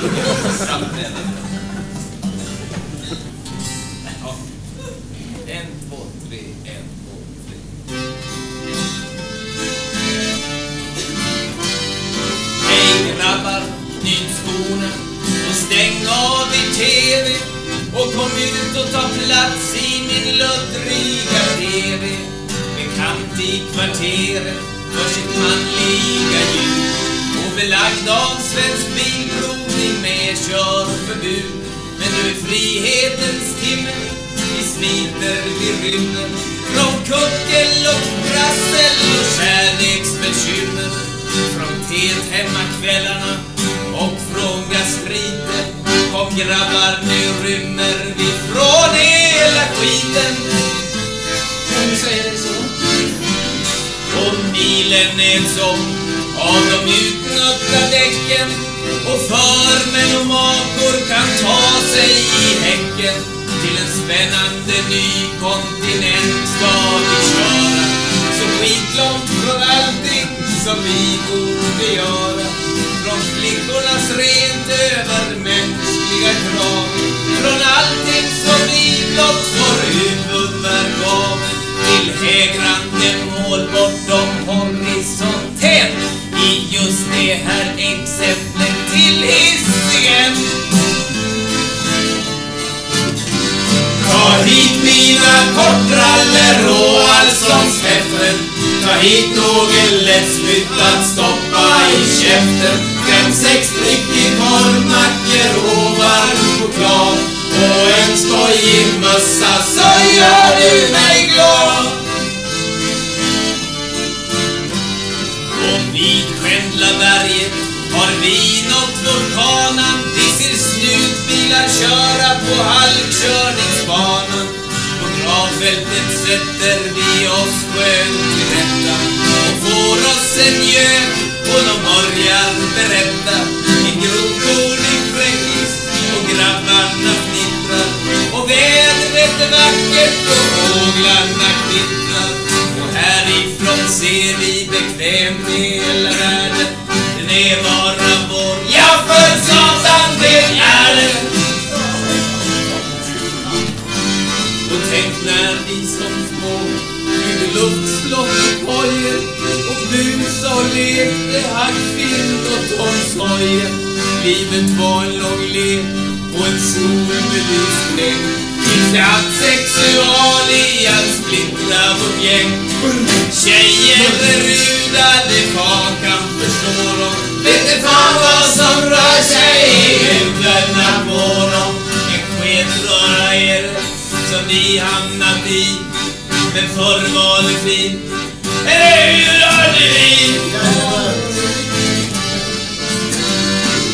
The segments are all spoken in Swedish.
Ja. En, två, tre, en, två, tre. Hej grabbar, nyt skorna och stäng av i TV och kom ut och ta plats i min löddriga TV. Bekant i kvarteret för sitt manliga ljud och belagd av Svensk Bilprovning körförbud. Men nu är frihetens timme, vi smiter, vi rymmer från kuckel och prassel och kärleksbekymmer. Från teet hemmakvällarna och från gastriten. Kom grabbar, nu rymmer vi från hela skiten. Om du säger det så. Och bilen äts om av de utnötta däcken och förmän och makor kan ta sig i häcken till en spännande ny kontinent. Ska vi köra så skitlångt från allting som vi borde göra. Från flickornas rent övermänskliga krav mina kortbrallor och allsångshäften Ta hit något lättspyttat stoppa i käften. Fem, sex prickig korvmackor och varm choklad och en skojig mössa så gör du mig glad. Och vid Skändlaberget har vi nått vulkanen. Vi ser snutbilar köra på halkkörningsbanan slagfältet sätter vi oss skönt till rätta och får oss en gök och de börjar berätta En grundkornig fräckis och grabbarna fnittrar. Och vädret är vackert och fåglarna kvittrar. Och härifrån ser vi bekvämt hela vi som små byggde luftslott och kojor och busa och lekte hackfint och Tom Livet var en lång lek och en solbelyst fläng Tills jag haft sexual i att splittrad vårt gäng Tjejer berudade kakan förstår de Vet inte fan vad som rör sig i huvudena på dem En sketröra är det som vi hamnat i Men förr var det fint Eller hur hörde vi?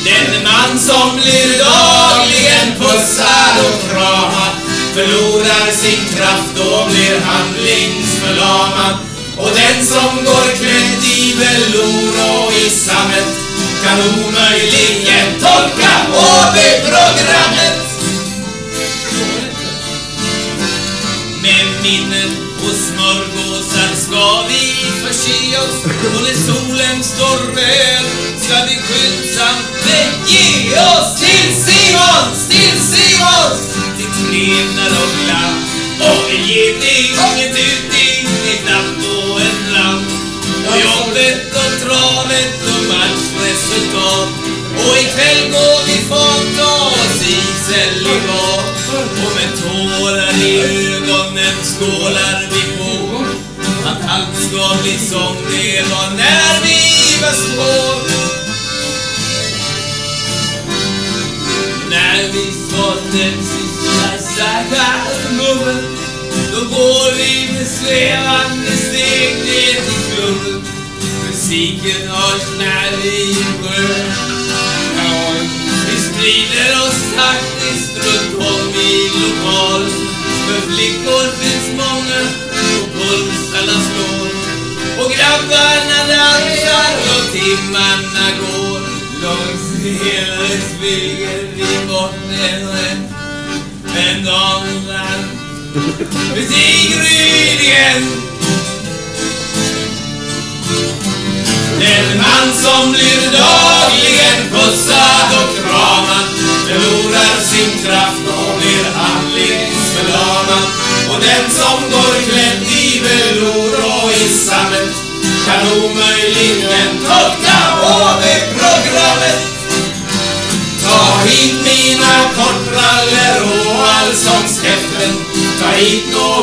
Den man som blir dagligen pussad och kramad förlorar sin kraft och blir handlingsförlamad. Och den som går klädd i velour och i sammet kan omöjligen tolka HB-programmet. Ska vi förse oss och när solen står röd ska vi skyndsamt bege oss till Simons, till Simons, till trevnad och glatt. Och en geting, inget tuting, ett knappt och en rand. Och jobbet och travet och matchresultat. Och ikväll går vi fart och oss i bak. Och med tårar i ögonen skålar vi allt som det var när vi var små. När vi fått den sista stackarmummen då går vi med svävande steg ner till klubben. Musiken hörs när vi Timmarna går långs hela spegel i botten. Men Norrland Musikryningen En man som blir dagligen pussad och kramad Förlorar sin kraft och blir handlingsförlamad Och den som går klädd i velour och i sammet kan omöjligen tolka HV-programmet. Ta hit mina kortbrallor och allsångshäften. Ta hit några